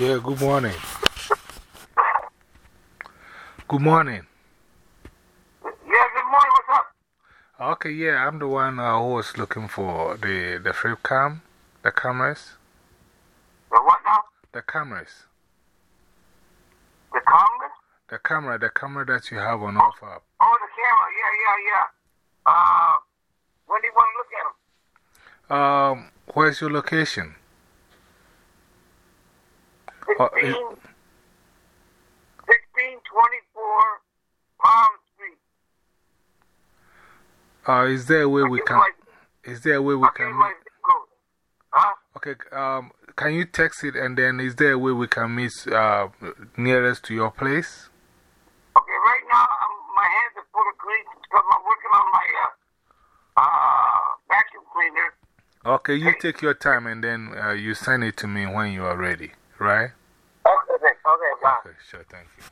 Yeah, good morning. Good morning. Yeah, good morning. What's up? Okay, yeah, I'm the one uh, who was looking for the, the flip cam, the cameras. The what now? The cameras. The Congress? The camera, the camera that you have on offer. Oh, the camera. Yeah, yeah, yeah. Uh, when do you want to look at them? Um, where's your location? Uh, 16, 1624 Palm Street. Uh, is there a way we can, you is there a way we can, my. Huh? okay, um, can you text it and then is there a way we can meet uh, nearest to your place? Okay, right now I'm, my hands are full of grease because I'm working on my uh, uh, vacuum cleaner. Okay, you take your time and then uh, you send it to me when you are ready, right? Okay, bye. Okay, sure, thank you.